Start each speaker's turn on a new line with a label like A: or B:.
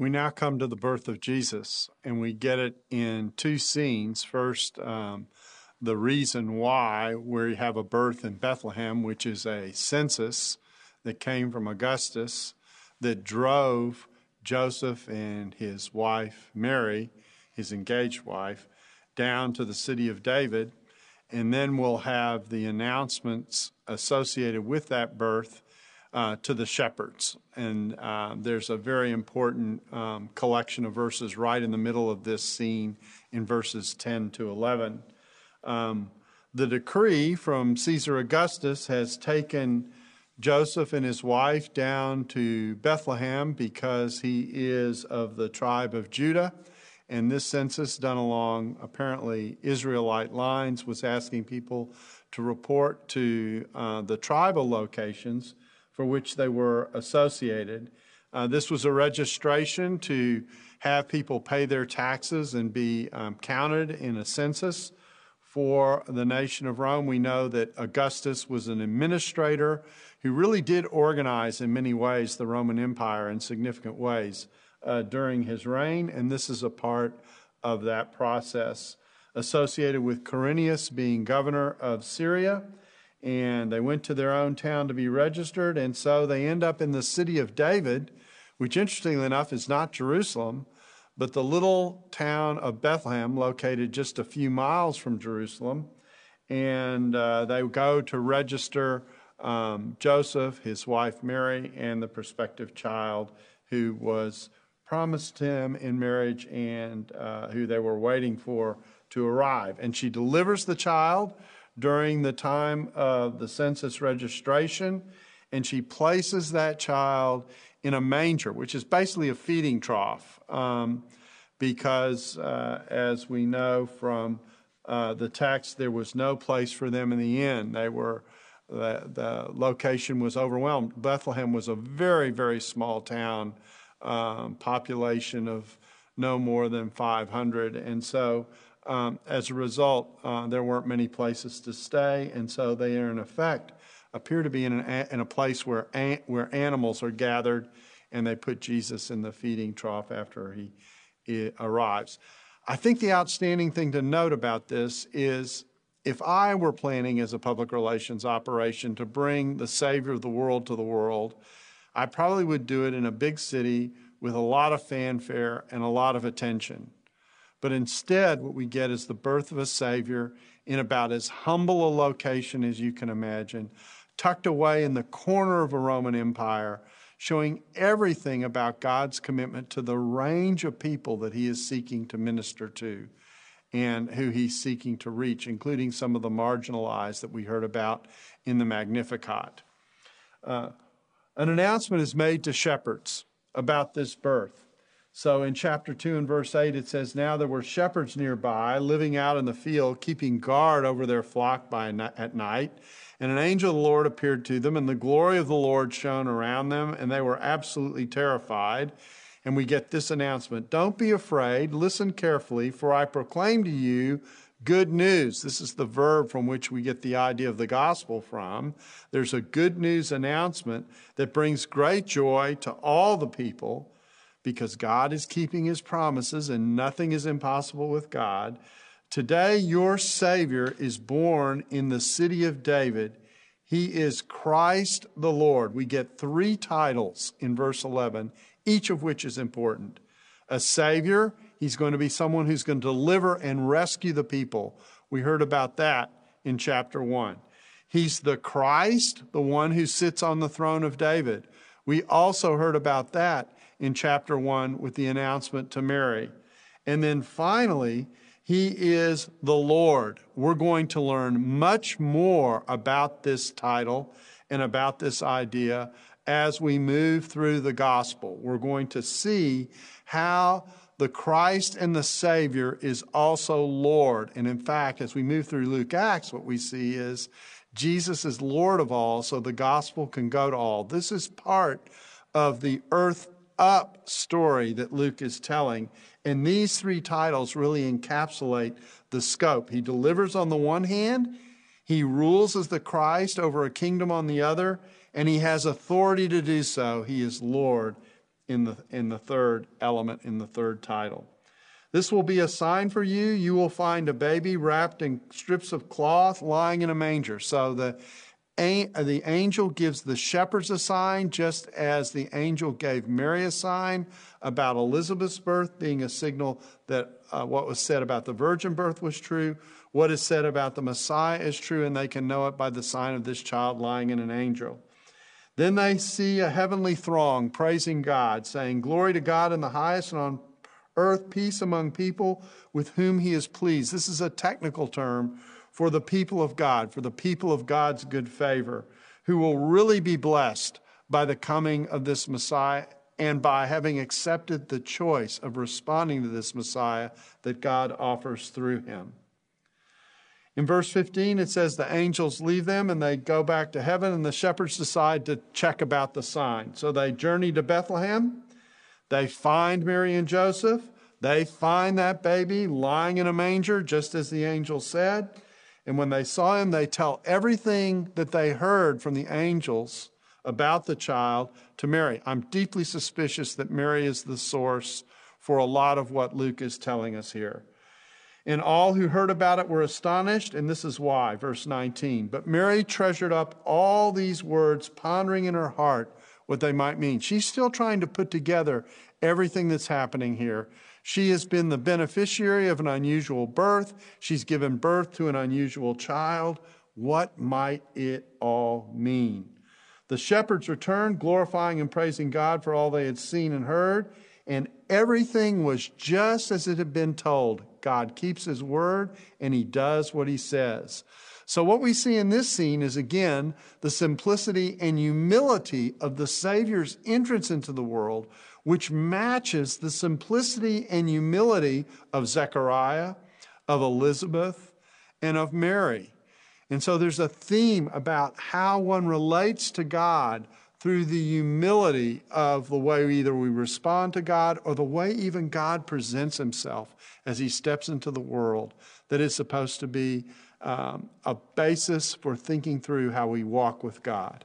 A: We now come to the birth of Jesus, and we get it in two scenes. First, um, the reason why we have a birth in Bethlehem, which is a census that came from Augustus that drove Joseph and his wife, Mary, his engaged wife, down to the city of David. And then we'll have the announcements associated with that birth uh, to the shepherds. And uh, there's a very important um, collection of verses right in the middle of this scene in verses 10 to 11. Um, the decree from Caesar Augustus has taken Joseph and his wife down to Bethlehem because he is of the tribe of Judah. And this census, done along apparently Israelite lines, was asking people to report to uh, the tribal locations for which they were associated. Uh, this was a registration to have people pay their taxes and be um, counted in a census for the nation of Rome. We know that Augustus was an administrator who really did organize in many ways the Roman Empire in significant ways uh, during his reign, and this is a part of that process associated with Quirinius being governor of Syria and they went to their own town to be registered, and so they end up in the city of David, which interestingly enough is not Jerusalem, but the little town of Bethlehem, located just a few miles from Jerusalem. And uh, they go to register um, Joseph, his wife Mary, and the prospective child who was promised him in marriage and uh, who they were waiting for to arrive. And she delivers the child during the time of the census registration, and she places that child in a manger, which is basically a feeding trough, um, because uh, as we know from uh, the text, there was no place for them in the inn. They were the, the location was overwhelmed. Bethlehem was a very very small town, um, population of no more than 500, and so um, as a result, uh, there weren't many places to stay, and so they are in effect appear to be in, an, in a place where where animals are gathered, and they put Jesus in the feeding trough after he, he arrives. I think the outstanding thing to note about this is if I were planning as a public relations operation to bring the Savior of the world to the world, I probably would do it in a big city with a lot of fanfare and a lot of attention. But instead, what we get is the birth of a Savior in about as humble a location as you can imagine, tucked away in the corner of a Roman Empire, showing everything about God's commitment to the range of people that He is seeking to minister to and who He's seeking to reach, including some of the marginalized that we heard about in the Magnificat. Uh, an announcement is made to shepherds about this birth. So in chapter 2 and verse 8, it says, Now there were shepherds nearby, living out in the field, keeping guard over their flock by, at night. And an angel of the Lord appeared to them, and the glory of the Lord shone around them, and they were absolutely terrified. And we get this announcement Don't be afraid, listen carefully, for I proclaim to you good news. This is the verb from which we get the idea of the gospel from. There's a good news announcement that brings great joy to all the people because God is keeping his promises and nothing is impossible with God. Today, your Savior is born in the city of David. He is Christ the Lord. We get three titles in verse 11, each of which is important. A Savior, he's going to be someone who's going to deliver and rescue the people. We heard about that in chapter 1. He's the Christ, the one who sits on the throne of David. We also heard about that in chapter 1 with the announcement to Mary. And then finally, he is the Lord. We're going to learn much more about this title and about this idea as we move through the gospel. We're going to see how the Christ and the Savior is also Lord. And in fact, as we move through Luke Acts, what we see is Jesus is Lord of all, so the gospel can go to all. This is part of the earth up story that Luke is telling. And these three titles really encapsulate the scope. He delivers on the one hand, he rules as the Christ over a kingdom on the other, and he has authority to do so. He is Lord in the, in the third element, in the third title. This will be a sign for you. You will find a baby wrapped in strips of cloth lying in a manger. So the, the angel gives the shepherds a sign, just as the angel gave Mary a sign about Elizabeth's birth being a signal that uh, what was said about the virgin birth was true. What is said about the Messiah is true, and they can know it by the sign of this child lying in an angel. Then they see a heavenly throng praising God, saying, Glory to God in the highest, and on earth peace among people with whom he is pleased. This is a technical term for the people of God, for the people of God's good favor, who will really be blessed by the coming of this Messiah and by having accepted the choice of responding to this Messiah that God offers through him. In verse 15, it says the angels leave them and they go back to heaven, and the shepherds decide to check about the sign. So they journey to Bethlehem. They find Mary and Joseph. They find that baby lying in a manger, just as the angel said. And when they saw him, they tell everything that they heard from the angels about the child to Mary. I'm deeply suspicious that Mary is the source for a lot of what Luke is telling us here. And all who heard about it were astonished, and this is why, verse 19. But Mary treasured up all these words, pondering in her heart what they might mean. She's still trying to put together everything that's happening here. She has been the beneficiary of an unusual birth. She's given birth to an unusual child. What might it all mean? The shepherds returned, glorifying and praising God for all they had seen and heard, and everything was just as it had been told. God keeps his word and he does what he says. So, what we see in this scene is again the simplicity and humility of the Savior's entrance into the world, which matches the simplicity and humility of Zechariah, of Elizabeth, and of Mary. And so, there's a theme about how one relates to God through the humility of the way either we respond to God or the way even God presents himself as he steps into the world that is supposed to be um, a basis for thinking through how we walk with God.